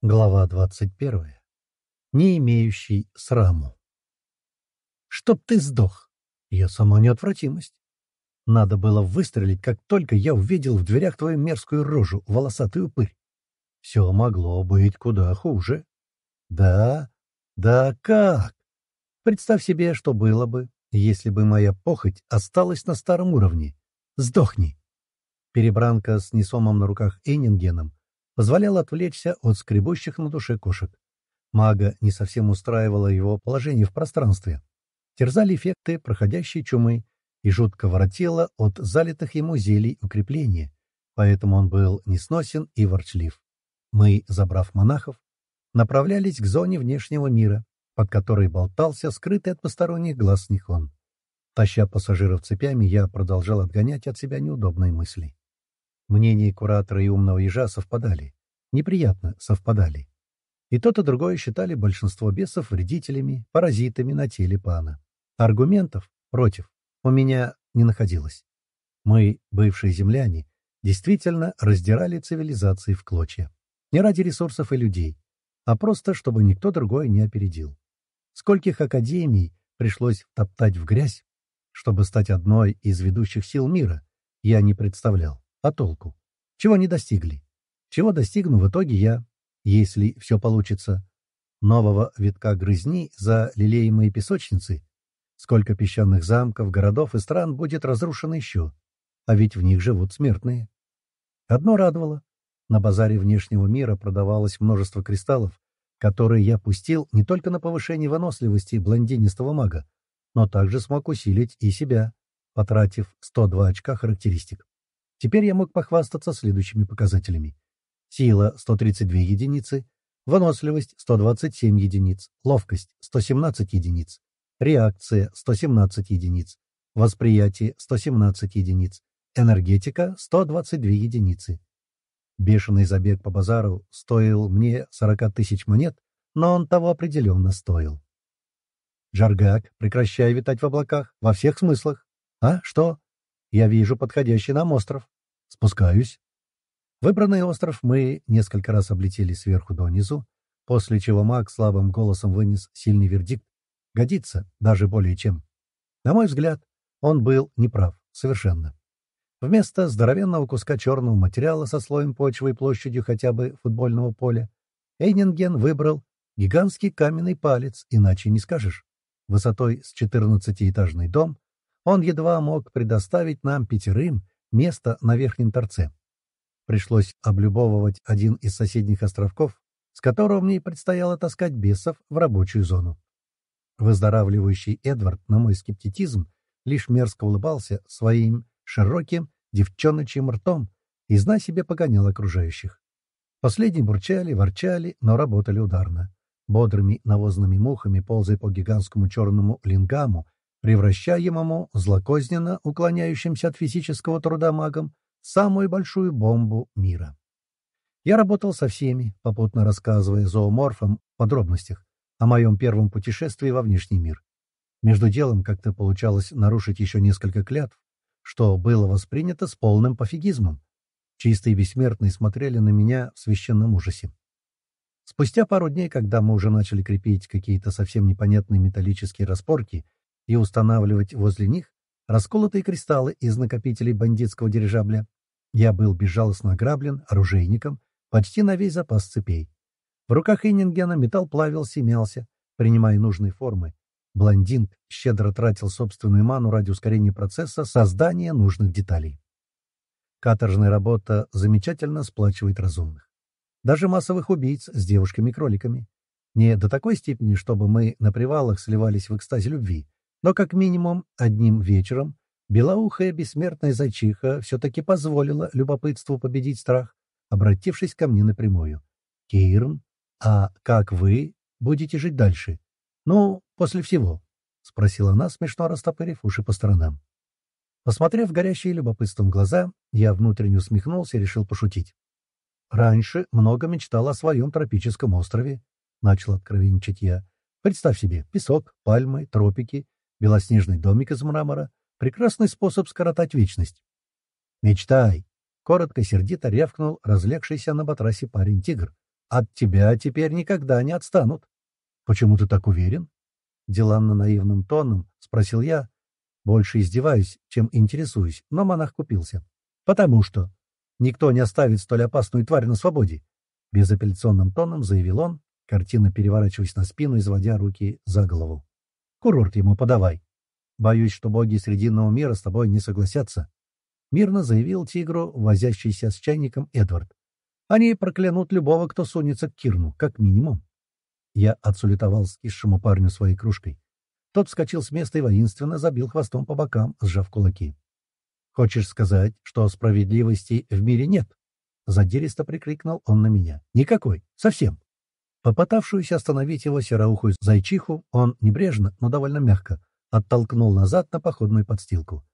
Глава 21. Не имеющий сраму. «Чтоб ты сдох!» Я сама неотвратимость. Надо было выстрелить, как только я увидел в дверях твою мерзкую рожу, волосатый упырь. Все могло быть куда хуже. Да, да как? Представь себе, что было бы, если бы моя похоть осталась на старом уровне. Сдохни! Перебранка с несомом на руках Энингеном позволял отвлечься от скребущих на душе кошек. Мага не совсем устраивало его положение в пространстве. Терзали эффекты проходящей чумы и жутко воротило от залитых ему зелий укрепления, поэтому он был несносен и ворчлив. Мы, забрав монахов, направлялись к зоне внешнего мира, под которой болтался скрытый от посторонних глаз Нихон. Таща пассажиров цепями, я продолжал отгонять от себя неудобные мысли. Мнения куратора и умного ежа совпадали. Неприятно совпадали. И тот, и другое считали большинство бесов вредителями, паразитами на теле пана. Аргументов против у меня не находилось. Мы, бывшие земляне, действительно раздирали цивилизации в клочья. Не ради ресурсов и людей, а просто, чтобы никто другой не опередил. Скольких академий пришлось топтать в грязь, чтобы стать одной из ведущих сил мира, я не представлял. А толку? Чего не достигли? Чего достигну в итоге я, если все получится? Нового витка грызни за лелеемые песочницы? Сколько песчаных замков, городов и стран будет разрушено еще? А ведь в них живут смертные. Одно радовало. На базаре внешнего мира продавалось множество кристаллов, которые я пустил не только на повышение выносливости блондинистого мага, но также смог усилить и себя, потратив 102 очка характеристик. Теперь я мог похвастаться следующими показателями. Сила — 132 единицы, выносливость — 127 единиц, ловкость — 117 единиц, реакция — 117 единиц, восприятие — 117 единиц, энергетика — 122 единицы. Бешеный забег по базару стоил мне 40 тысяч монет, но он того определенно стоил. Джаргак, прекращай витать в облаках, во всех смыслах. А, что? Я вижу подходящий нам остров. Спускаюсь. Выбранный остров мы несколько раз облетели сверху донизу, после чего маг слабым голосом вынес сильный вердикт. Годится, даже более чем. На мой взгляд, он был неправ, совершенно. Вместо здоровенного куска черного материала со слоем почвы и площадью хотя бы футбольного поля, Эйнинген выбрал гигантский каменный палец, иначе не скажешь. Высотой с 14-этажный дом, он едва мог предоставить нам пятерым место на верхнем торце. Пришлось облюбовывать один из соседних островков, с которого мне предстояло таскать бесов в рабочую зону. Выздоравливающий Эдвард на мой скептицизм лишь мерзко улыбался своим широким девчоночьим ртом и, зна себе, погонял окружающих. Последние бурчали, ворчали, но работали ударно. Бодрыми навозными мухами, ползая по гигантскому черному лингаму, превращаемому злокозненно уклоняющимся от физического труда магом самую большую бомбу мира. Я работал со всеми, попутно рассказывая зооморфам в подробностях о моем первом путешествии во внешний мир. Между делом как-то получалось нарушить еще несколько клятв, что было воспринято с полным пофигизмом. Чистые бессмертные смотрели на меня в священном ужасе. Спустя пару дней, когда мы уже начали крепить какие-то совсем непонятные металлические распорки и устанавливать возле них расколотые кристаллы из накопителей бандитского дирижабля. Я был безжалостно ограблен оружейником почти на весь запас цепей. В руках Иннингена металл плавился и мялся, принимая нужные формы. Блондинг щедро тратил собственную ману ради ускорения процесса создания нужных деталей. Каторжная работа замечательно сплачивает разумных. Даже массовых убийц с девушками-кроликами. Не до такой степени, чтобы мы на привалах сливались в экстазе любви, но как минимум одним вечером белоухая бессмертная зайчиха все-таки позволила любопытству победить страх, обратившись ко мне напрямую. «Кирн, а как вы будете жить дальше? Ну, после всего?» — спросила она, смешно растопырив уши по сторонам. Посмотрев горящие любопытством глаза, я внутренне усмехнулся и решил пошутить. «Раньше много мечтал о своем тропическом острове», — начал откровенничать я. «Представь себе, песок, пальмы, тропики Белоснежный домик из мрамора — прекрасный способ скоротать вечность. «Мечтай!» — коротко сердито рявкнул разлегшийся на батрасе парень-тигр, от тебя теперь никогда не отстанут. Почему ты так уверен? Деланно-наивным тоном спросил я. Больше издеваюсь, чем интересуюсь, но монах купился. Потому что никто не оставит столь опасную тварь на свободе. Безапелляционным тоном заявил он, картина переворачиваясь на спину и заводя руки за голову. Курорт ему подавай. Боюсь, что боги Срединного мира с тобой не согласятся. Мирно заявил тигру, возящийся с чайником Эдвард. Они проклянут любого, кто сунется к Кирну, как минимум. Я отсулетовал скисшему парню своей кружкой. Тот вскочил с места и воинственно забил хвостом по бокам, сжав кулаки. «Хочешь сказать, что справедливости в мире нет?» Задиристо прикрикнул он на меня. «Никакой. Совсем». Попытавшуюся остановить его сероухую зайчиху, он небрежно, но довольно мягко оттолкнул назад на походную подстилку.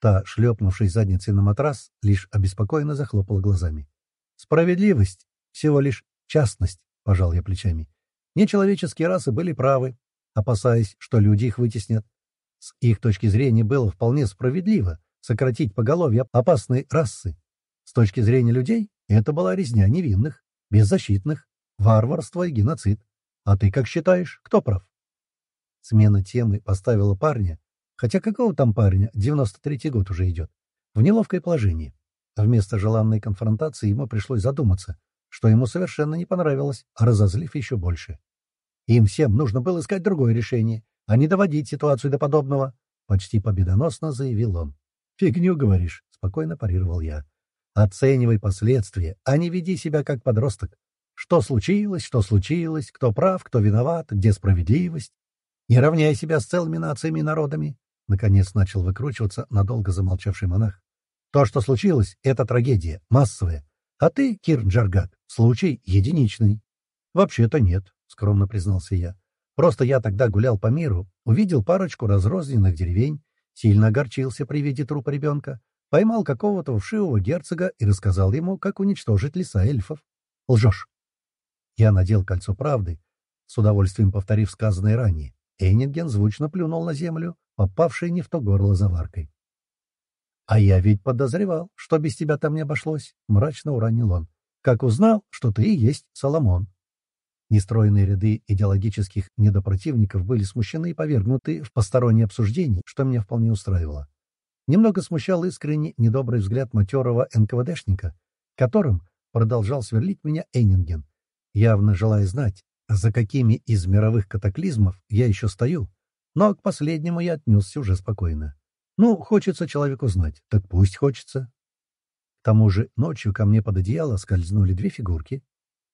Та, шлепнувшись задницей на матрас, лишь обеспокоенно захлопала глазами. «Справедливость — всего лишь частность», — пожал я плечами. Нечеловеческие расы были правы, опасаясь, что люди их вытеснят. С их точки зрения было вполне справедливо сократить поголовье опасной расы. С точки зрения людей это была резня невинных, беззащитных, варварство и геноцид. А ты как считаешь, кто прав? Смена темы поставила парня, хотя какого там парня, 93-й год уже идет, в неловкое положение. Вместо желанной конфронтации ему пришлось задуматься, что ему совершенно не понравилось, а разозлив еще больше. Им всем нужно было искать другое решение, а не доводить ситуацию до подобного, — почти победоносно заявил он. — Фигню, говоришь, — спокойно парировал я. — Оценивай последствия, а не веди себя как подросток. Что случилось, что случилось, кто прав, кто виноват, где справедливость. Не равняй себя с целыми нациями и народами. Наконец начал выкручиваться надолго замолчавший монах. То, что случилось, — это трагедия, массовая. А ты, Кир Джаргат, случай единичный. Вообще-то нет, — скромно признался я. Просто я тогда гулял по миру, увидел парочку разрозненных деревень, сильно огорчился при виде трупа ребенка, поймал какого-то вшивого герцога и рассказал ему, как уничтожить леса эльфов. Лжешь. Я надел кольцо правды, с удовольствием повторив сказанное ранее. Эйнинген звучно плюнул на землю, попавший не в то горло заваркой. «А я ведь подозревал, что без тебя там не обошлось», — мрачно уронил он. «Как узнал, что ты и есть Соломон». Нестроенные ряды идеологических недопротивников были смущены и повергнуты в постороннее обсуждение, что меня вполне устраивало. Немного смущал искренний недобрый взгляд матерого НКВДшника, которым продолжал сверлить меня Эйнинген, явно желая знать, за какими из мировых катаклизмов я еще стою, но к последнему я отнесся уже спокойно. Ну, хочется человеку знать, так пусть хочется. К тому же ночью ко мне под одеяло скользнули две фигурки,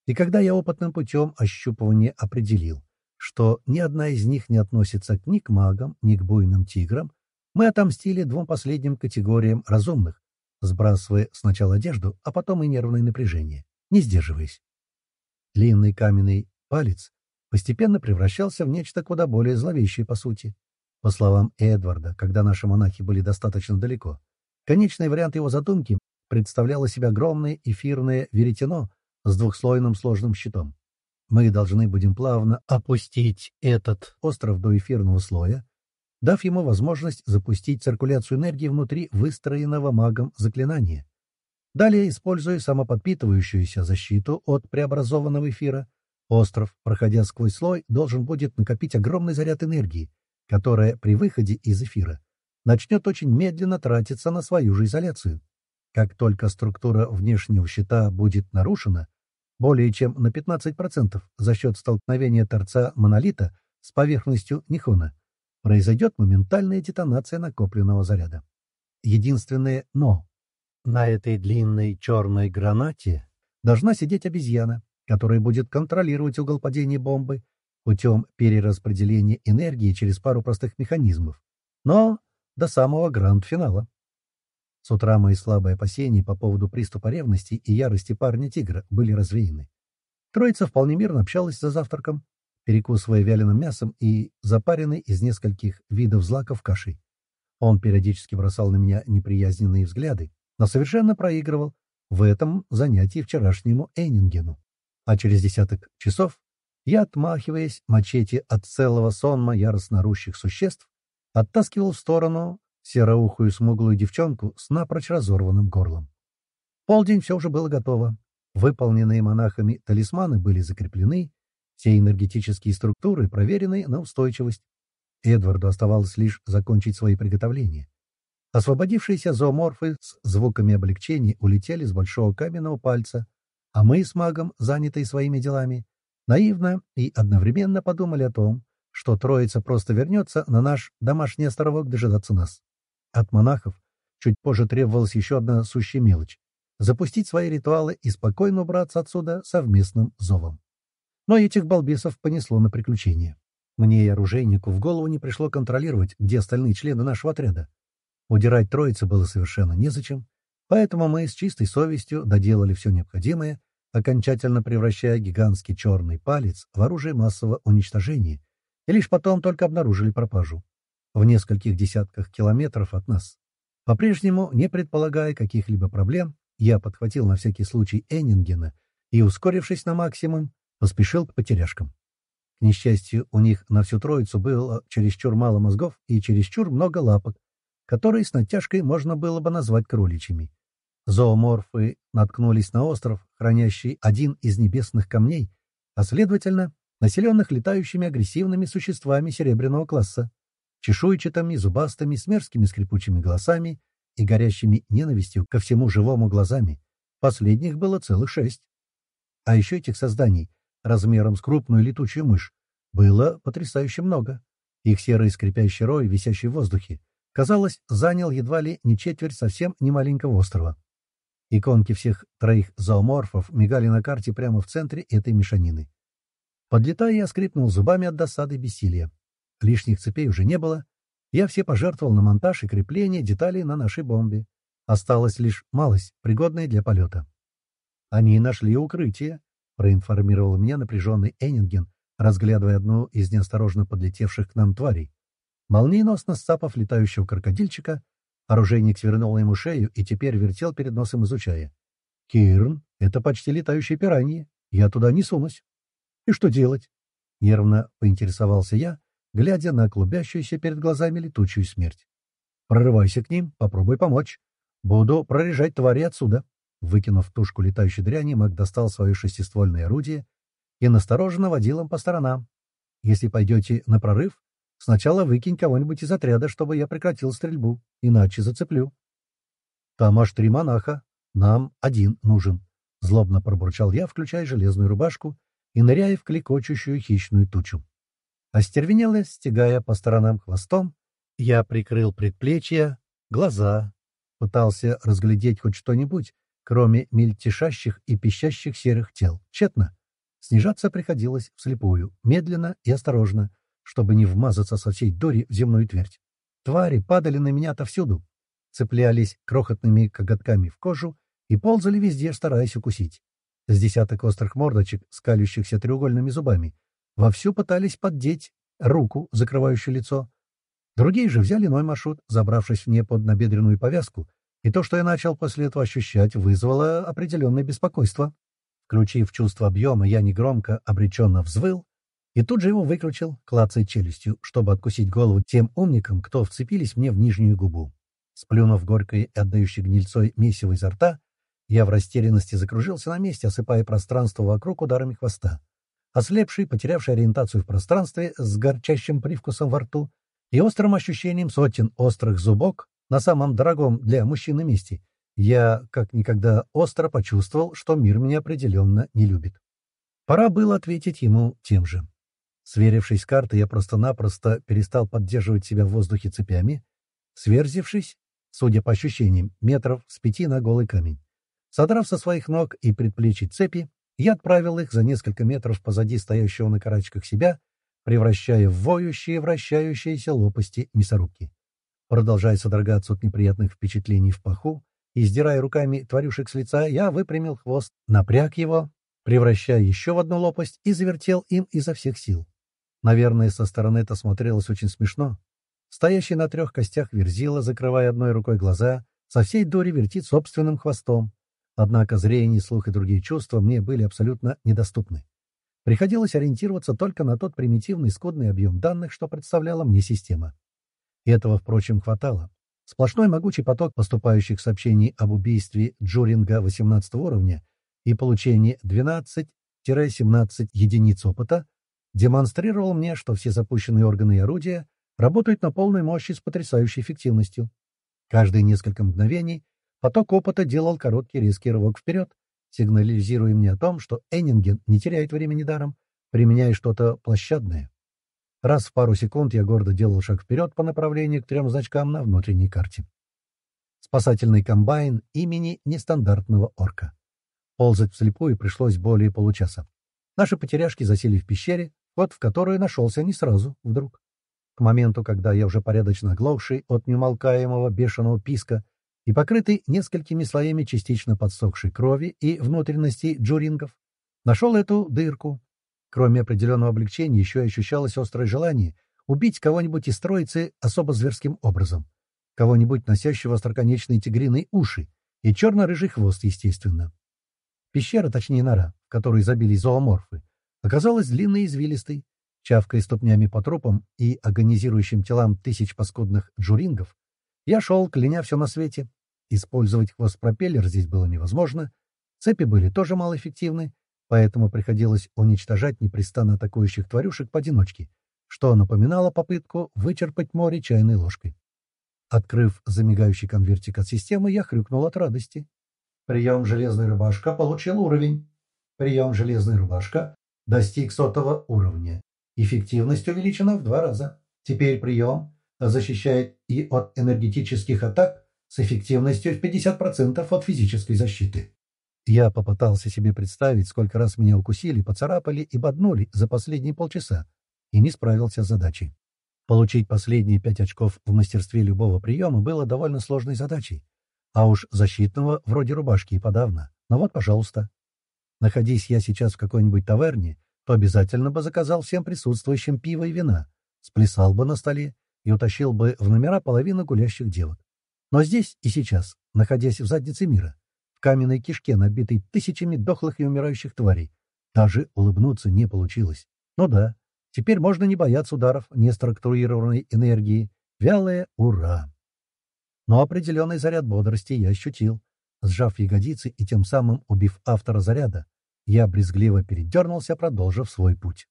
и когда я опытным путем ощупывания определил, что ни одна из них не относится ни к магам, ни к буйным тиграм, мы отомстили двум последним категориям разумных, сбрасывая сначала одежду, а потом и нервное напряжение, не сдерживаясь. Длинный каменный палец постепенно превращался в нечто куда более зловещее по сути. По словам Эдварда, когда наши монахи были достаточно далеко, конечный вариант его задумки представлял из себя огромное эфирное веретено с двухслойным сложным щитом. Мы должны будем плавно опустить этот остров до эфирного слоя, дав ему возможность запустить циркуляцию энергии внутри выстроенного магом заклинания. Далее, используя самоподпитывающуюся защиту от преобразованного эфира, остров, проходя сквозь слой, должен будет накопить огромный заряд энергии, которая при выходе из эфира начнет очень медленно тратиться на свою же изоляцию. Как только структура внешнего щита будет нарушена, более чем на 15% за счет столкновения торца монолита с поверхностью Нихона, произойдет моментальная детонация накопленного заряда. Единственное «но» На этой длинной черной гранате должна сидеть обезьяна, которая будет контролировать угол падения бомбы путем перераспределения энергии через пару простых механизмов, но до самого гранд-финала. С утра мои слабые опасения по поводу приступа ревности и ярости парня-тигра были развеяны. Троица вполне мирно общалась за завтраком, перекусывая вяленым мясом и запаренной из нескольких видов злаков кашей. Он периодически бросал на меня неприязненные взгляды, но совершенно проигрывал в этом занятии вчерашнему Эйнингену. А через десяток часов я, отмахиваясь мачете от целого сонма яростно орущих существ, оттаскивал в сторону сероухую смуглую девчонку с напрочь разорванным горлом. Полдень все уже было готово. Выполненные монахами талисманы были закреплены, все энергетические структуры проверены на устойчивость. Эдварду оставалось лишь закончить свои приготовления. Освободившиеся зооморфы с звуками облегчения улетели с большого каменного пальца, а мы с магом, занятые своими делами, наивно и одновременно подумали о том, что троица просто вернется на наш домашний островок дожидаться нас. От монахов чуть позже требовалась еще одна сущая мелочь — запустить свои ритуалы и спокойно убраться отсюда совместным зовом. Но этих балбесов понесло на приключения. Мне и оружейнику в голову не пришло контролировать, где остальные члены нашего отряда. Удирать троице было совершенно незачем, поэтому мы с чистой совестью доделали все необходимое, окончательно превращая гигантский черный палец в оружие массового уничтожения, и лишь потом только обнаружили пропажу. В нескольких десятках километров от нас. По-прежнему, не предполагая каких-либо проблем, я подхватил на всякий случай Эннингена и, ускорившись на максимум, поспешил к потеряшкам. К несчастью, у них на всю троицу было чересчур мало мозгов и чересчур много лапок, которые с натяжкой можно было бы назвать кроличьими. Зооморфы наткнулись на остров, хранящий один из небесных камней, а, следовательно, населенных летающими агрессивными существами серебряного класса, чешуйчатыми, зубастыми, с мерзкими скрипучими голосами и горящими ненавистью ко всему живому глазами. Последних было целых шесть. А еще этих созданий, размером с крупную летучую мышь, было потрясающе много. Их серый скрипящий рой, висящий в воздухе, казалось, занял едва ли не четверть совсем немаленького острова. Иконки всех троих зооморфов мигали на карте прямо в центре этой мешанины. Подлетая, я скрипнул зубами от досады и бессилия. Лишних цепей уже не было. Я все пожертвовал на монтаж и крепление деталей на нашей бомбе. Осталась лишь малость, пригодная для полета. «Они нашли укрытие», — проинформировал меня напряженный Эннинген, разглядывая одну из неосторожно подлетевших к нам тварей. Молниеносно сцапав летающего крокодильчика, оружейник свернул ему шею и теперь вертел перед носом, изучая. «Кирн, это почти летающие пираньи. Я туда не сунусь». «И что делать?» — нервно поинтересовался я, глядя на клубящуюся перед глазами летучую смерть. «Прорывайся к ним, попробуй помочь. Буду прорежать твари отсюда». Выкинув тушку летающей дряни, Мак достал свое шестиствольное орудие и настороженно водил им по сторонам. «Если пойдете на прорыв, Сначала выкинь кого-нибудь из отряда, чтобы я прекратил стрельбу, иначе зацеплю. Там аж три монаха. Нам один нужен. Злобно пробурчал я, включая железную рубашку и ныряя в клекочущую хищную тучу. Остервенело, стегая по сторонам хвостом, я прикрыл предплечья, глаза, пытался разглядеть хоть что-нибудь, кроме мельтешащих и пищащих серых тел. Тщетно. Снижаться приходилось вслепую, медленно и осторожно, чтобы не вмазаться со всей дури в земную твердь. Твари падали на меня отовсюду, цеплялись крохотными коготками в кожу и ползали везде, стараясь укусить. С десяток острых мордочек, скалющихся треугольными зубами, вовсю пытались поддеть руку, закрывающую лицо. Другие же взяли иной маршрут, забравшись в нее под набедренную повязку, и то, что я начал после этого ощущать, вызвало определенное беспокойство. Включив чувство объема, я негромко, обреченно взвыл, и тут же его выключил, клацая челюстью, чтобы откусить голову тем умникам, кто вцепились мне в нижнюю губу. Сплюнув горькой и отдающей гнильцой месиво изо рта, я в растерянности закружился на месте, осыпая пространство вокруг ударами хвоста. Ослепший, потерявший ориентацию в пространстве, с горчащим привкусом во рту и острым ощущением сотен острых зубок на самом дорогом для мужчины месте, я как никогда остро почувствовал, что мир меня определенно не любит. Пора было ответить ему тем же. Сверившись с картой, я просто-напросто перестал поддерживать себя в воздухе цепями, сверзившись, судя по ощущениям, метров с пяти на голый камень. Содрав со своих ног и предплечий цепи, я отправил их за несколько метров позади стоящего на карачках себя, превращая в воющие, вращающиеся лопасти мясорубки. Продолжая содрогаться от неприятных впечатлений в паху и сдирая руками тварюшек с лица, я выпрямил хвост, напряг его, превращая еще в одну лопасть и завертел им изо всех сил. Наверное, со стороны это смотрелось очень смешно. Стоящий на трех костях верзила, закрывая одной рукой глаза, со всей дури вертит собственным хвостом. Однако зрение, слух и другие чувства мне были абсолютно недоступны. Приходилось ориентироваться только на тот примитивный скудный объем данных, что представляла мне система. И этого, впрочем, хватало. Сплошной могучий поток поступающих сообщений об убийстве Джуринга 18 уровня и получение 12-17 единиц опыта демонстрировал мне, что все запущенные органы и орудия работают на полной мощи с потрясающей эффективностью. Каждые несколько мгновений поток опыта делал короткий резкий рывок вперед, сигнализируя мне о том, что Эннинген не теряет времени даром, применяя что-то площадное. Раз в пару секунд я гордо делал шаг вперед по направлению к трем значкам на внутренней карте. Спасательный комбайн имени нестандартного орка. Ползать вслепую пришлось более получаса. Наши потеряшки засели в пещере, вход в которую нашелся не сразу, вдруг. К моменту, когда я уже порядочно оглохший от неумолкаемого бешеного писка и покрытый несколькими слоями частично подсохшей крови и внутренностей джурингов, нашел эту дырку, Кроме определенного облегчения, еще ощущалось острое желание убить кого-нибудь из троицы особо зверским образом. Кого-нибудь, носящего остроконечные тигриные уши и черно-рыжий хвост, естественно. Пещера, точнее нора, в которой забились зооморфы, оказалась длинной и извилистой. Чавкая ступнями по трупам и агонизирующим телам тысяч паскудных джурингов, я шел, кляня все на свете. Использовать хвост-пропеллер здесь было невозможно. Цепи были тоже малоэффективны, поэтому приходилось уничтожать непрестанно атакующих тварюшек поодиночке, что напоминало попытку вычерпать море чайной ложкой. Открыв замигающий конвертик от системы, я хрюкнул от радости. Прием «Железная рубашка» получил уровень. Прием «Железная рубашка» достиг сотого уровня. Эффективность увеличена в два раза. Теперь прием защищает и от энергетических атак с эффективностью в 50% от физической защиты. Я попытался себе представить, сколько раз меня укусили, поцарапали и боднули за последние полчаса, и не справился с задачей. Получить последние пять очков в мастерстве любого приема было довольно сложной задачей, а уж защитного, вроде рубашки, и подавно. Но вот, пожалуйста. Находись я сейчас в какой-нибудь таверне, то обязательно бы заказал всем присутствующим пиво и вина, сплясал бы на столе и утащил бы в номера половину гулящих девок. Но здесь и сейчас, находясь в заднице мира, каменной кишке, набитой тысячами дохлых и умирающих тварей. Даже улыбнуться не получилось. Ну да, теперь можно не бояться ударов неструктурированной энергии. Вялое «Ура!». Но определенный заряд бодрости я ощутил. Сжав ягодицы и тем самым убив автора заряда, я брезгливо передернулся, продолжив свой путь.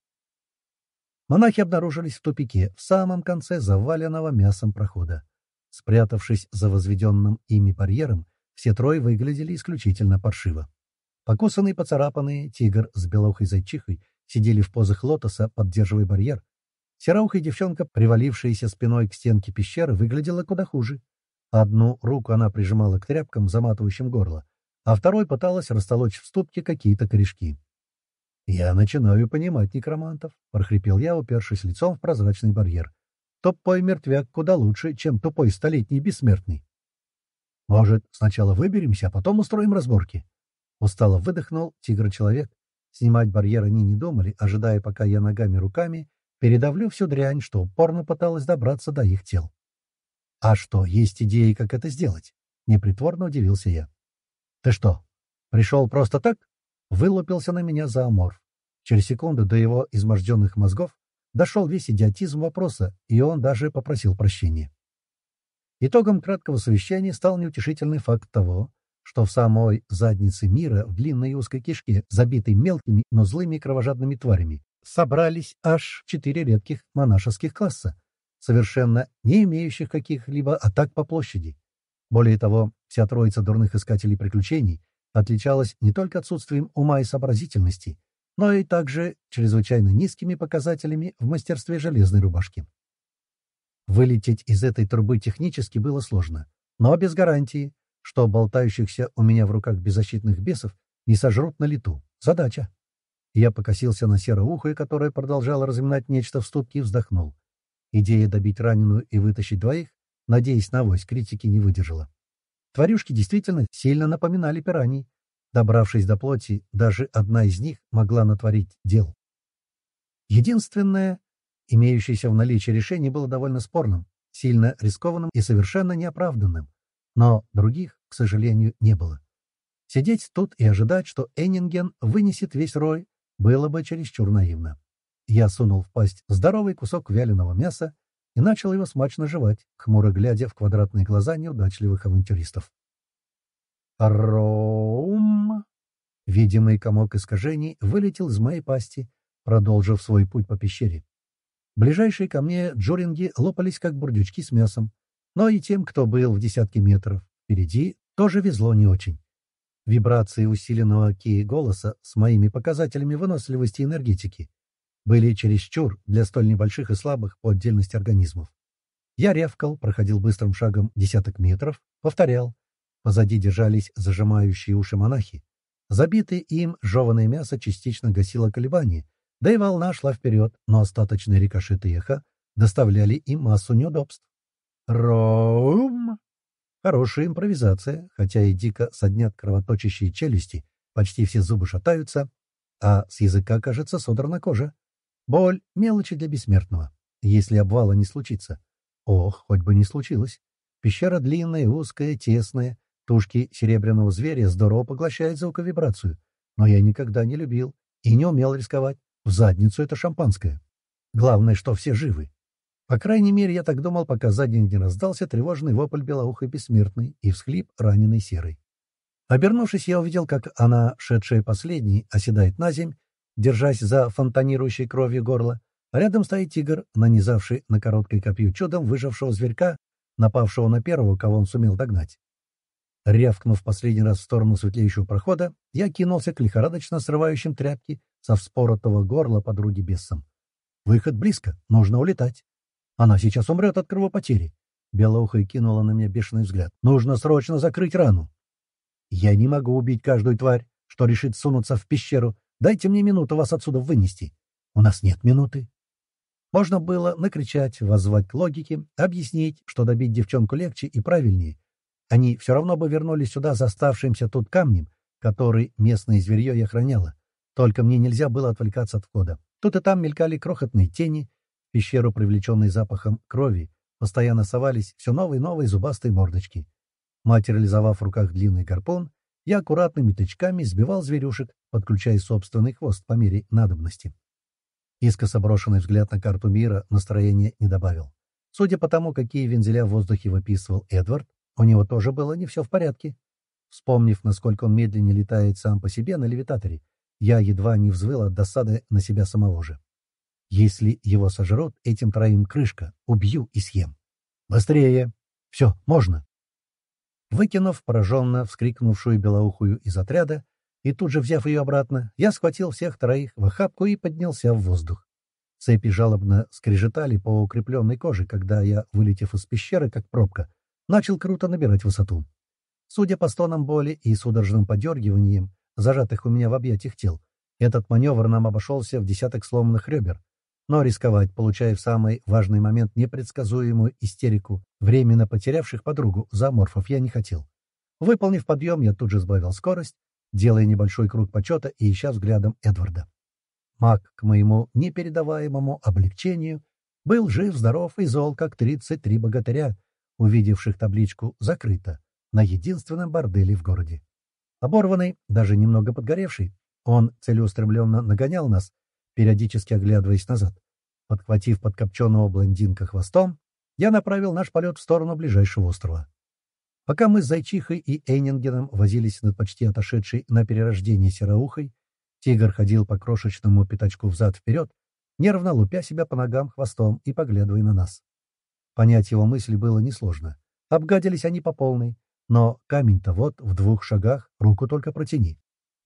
Монахи обнаружились в тупике, в самом конце заваленного мясом прохода. Спрятавшись за возведенным ими барьером, все трое выглядели исключительно паршиво. Покусанный, поцарапанный тигр с белохой зайчихой сидели в позах лотоса, поддерживая барьер. Сероухая девчонка, привалившаяся спиной к стенке пещеры, выглядела куда хуже. Одну руку она прижимала к тряпкам, заматывающим горло, а второй пыталась растолочь в ступке какие-то корешки. «Я начинаю понимать некромантов», — прохрипел я, упершись лицом в прозрачный барьер. «Тупой мертвяк куда лучше, чем тупой столетний бессмертный». «Может, сначала выберемся, а потом устроим разборки?» Устало выдохнул тигр-человек. Снимать барьер они не думали, ожидая, пока я ногами-руками передавлю всю дрянь, что упорно пыталась добраться до их тел. «А что, есть идеи, как это сделать?» — непритворно удивился я. «Ты что, пришел просто так?» — вылупился на меня зооморф. Через секунду до его изможденных мозгов дошел весь идиотизм вопроса, и он даже попросил прощения. Итогом краткого совещания стал неутешительный факт того, что в самой заднице мира, в длинной и узкой кишке, забитой мелкими, но злыми кровожадными тварями, собрались аж четыре редких монашеских класса, совершенно не имеющих каких-либо атак по площади. Более того, вся троица дурных искателей приключений отличалась не только отсутствием ума и сообразительности, но и также чрезвычайно низкими показателями в мастерстве железной рубашки. Вылететь из этой трубы технически было сложно, но без гарантии, что болтающихся у меня в руках беззащитных бесов не сожрут на лету. Задача. Я покосился на сероухое, которое продолжало разминать нечто в ступке, и вздохнул. Идея добить раненую и вытащить двоих, надеясь на авось, критики не выдержала. Тварюшки действительно сильно напоминали пираний. Добравшись до плоти, даже одна из них могла натворить дел. Единственное, Имеющееся в наличии решение было довольно спорным, сильно рискованным и совершенно неоправданным. Но других, к сожалению, не было. Сидеть тут и ожидать, что Эннинген вынесет весь рой, было бы чересчур наивно. Я сунул в пасть здоровый кусок вяленого мяса и начал его смачно жевать, хмуро глядя в квадратные глаза неудачливых авантюристов. «Роум!» Видимый комок искажений вылетел из моей пасти, продолжив свой путь по пещере. Ближайшие ко мне джуринги лопались, как бурдючки с мясом, но и тем, кто был в десятки метров впереди, тоже везло не очень. Вибрации усиленного ки голоса с моими показателями выносливости и энергетики были чересчур для столь небольших и слабых по отдельности организмов. Я рявкал, проходил быстрым шагом десяток метров, повторял. Позади держались зажимающие уши монахи. Забитое им жеванное мясо частично гасило колебания, да и волна шла вперед, но остаточные рикошеты эха доставляли им массу неудобств. Ром! Хорошая импровизация, хотя и дико соднят кровоточащие челюсти, почти все зубы шатаются, а с языка, кажется, содрана кожа. Боль — мелочи для бессмертного, если обвала не случится. Ох, хоть бы не случилось. Пещера длинная, узкая, тесная. Тушки серебряного зверя здорово поглощают звуковибрацию. Но я никогда не любил и не умел рисковать. В задницу это шампанское. Главное, что все живы. По крайней мере, я так думал, пока сзади не раздался тревожный вопль белоухой бессмертной и всхлип раненой серой. Обернувшись, я увидел, как она, шедшая последней, оседает на земь, держась за фонтанирующей кровью горло, а рядом стоит тигр, нанизавший на короткое копье чудом выжившего зверька, напавшего на первого, кого он сумел догнать. Рявкнув последний раз в сторону светлеющего прохода, я кинулся к лихорадочно срывающим тряпки со вспоротого горла подруги бесом. Выход близко, нужно улетать. Она сейчас умрет от кровопотери. Белоухая кинула на меня бешеный взгляд. Нужно срочно закрыть рану. Я не могу убить каждую тварь, что решит сунуться в пещеру. Дайте мне минуту вас отсюда вынести. У нас нет минуты. Можно было накричать, воззвать к логике, объяснить, что добить девчонку легче и правильнее. Они все равно бы вернулись сюда за оставшимся тут камнем, который местное зверье и охраняло. Только мне нельзя было отвлекаться от входа. Тут и там мелькали крохотные тени, пещеру, привлеченные запахом крови, постоянно совались все новые и новые зубастые мордочки. Материализовав в руках длинный гарпун, я аккуратными тычками сбивал зверюшек, подключая собственный хвост по мере надобности. Искоса брошенный взгляд на карту мира настроения не добавил. Судя по тому, какие вензеля в воздухе выписывал Эдвард, у него тоже было не все в порядке. Вспомнив, насколько он медленнее летает сам по себе на левитаторе, я едва не взвыл от досады на себя самого же. Если его сожрут, этим троим крышка, убью и съем. Быстрее! Все, можно! Выкинув пораженно вскрикнувшую белоухую из отряда, и тут же, взяв ее обратно, я схватил всех троих в охапку и поднялся в воздух. Цепи жалобно скрежетали по укрепленной коже, когда я, вылетев из пещеры, как пробка, начал круто набирать высоту. Судя по стонам боли и судорожным подергиваниям, зажатых у меня в объятиях тел, этот маневр нам обошелся в десяток сломанных ребер. Но рисковать, получая в самый важный момент непредсказуемую истерику временно потерявших подругу зооморфов, я не хотел. Выполнив подъем, я тут же сбавил скорость, делая небольшой круг почета и ища взглядом Эдварда. Маг, к моему непередаваемому облегчению, был жив-здоров и зол, как тридцать три богатыря, увидевших табличку «Закрыто» на единственном борделе в городе. Оборванный, даже немного подгоревший, он целеустремленно нагонял нас, периодически оглядываясь назад. Подхватив подкопченного блондинка хвостом, я направил наш полет в сторону ближайшего острова. Пока мы с Зайчихой и Эйнингеном возились над почти отошедшей на перерождение сероухой, тигр ходил по крошечному пятачку взад-вперед, нервно лупя себя по ногам хвостом и поглядывая на нас. Понять его мысли было несложно. Обгадились они по полной, но камень-то вот в двух шагах, руку только протяни.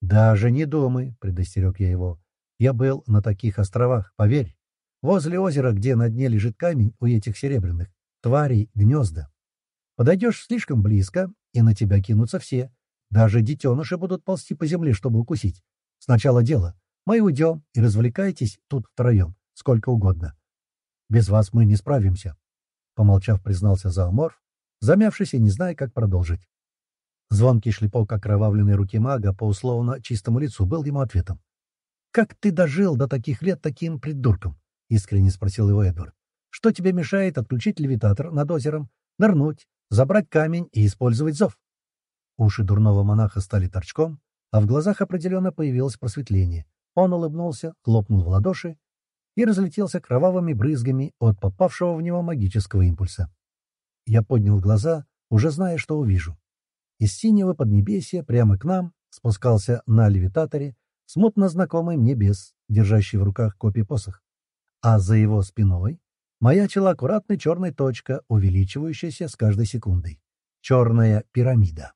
«Даже не думай», — предостерег я его. «Я был на таких островах, поверь. Возле озера, где на дне лежит камень у этих серебряных, тварей гнезда. Подойдешь слишком близко, и на тебя кинутся все. Даже детеныши будут ползти по земле, чтобы укусить. Сначала дело. Мы уйдем и развлекайтесь тут втроем, сколько угодно. Без вас мы не справимся. Помолчав, признался зооморф, замявшись и не зная, как продолжить. Звонкий шлепок окровавленной руки мага по условно чистому лицу был ему ответом. «Как ты дожил до таких лет таким придурком?» — искренне спросил его Эдвард. «Что тебе мешает отключить левитатор над озером, нырнуть, забрать камень и использовать зов. Уши дурного монаха стали торчком, а в глазах определенно появилось просветление. Он улыбнулся, хлопнул в ладоши и разлетелся кровавыми брызгами от попавшего в него магического импульса. Я поднял глаза, уже зная, что увижу. Из синего поднебесья прямо к нам спускался на левитаторе, смутно знакомый мне бес, держащий в руках копий посох. А за его спиной маячила аккуратная черная точка, увеличивающаяся с каждой секундой. Черная пирамида.